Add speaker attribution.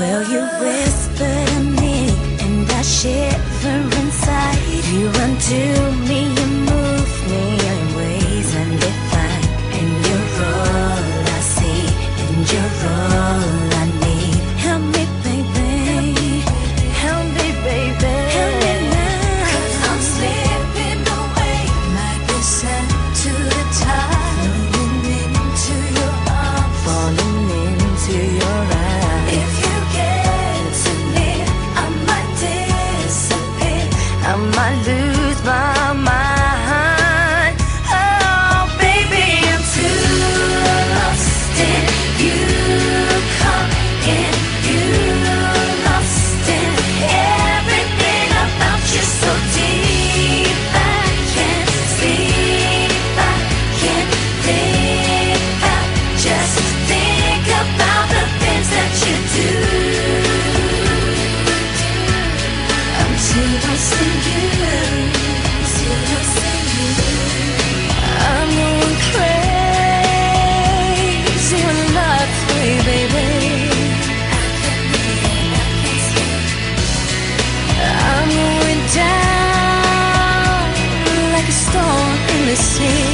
Speaker 1: Well, you whisper to me, and I shiver inside. You undo I'm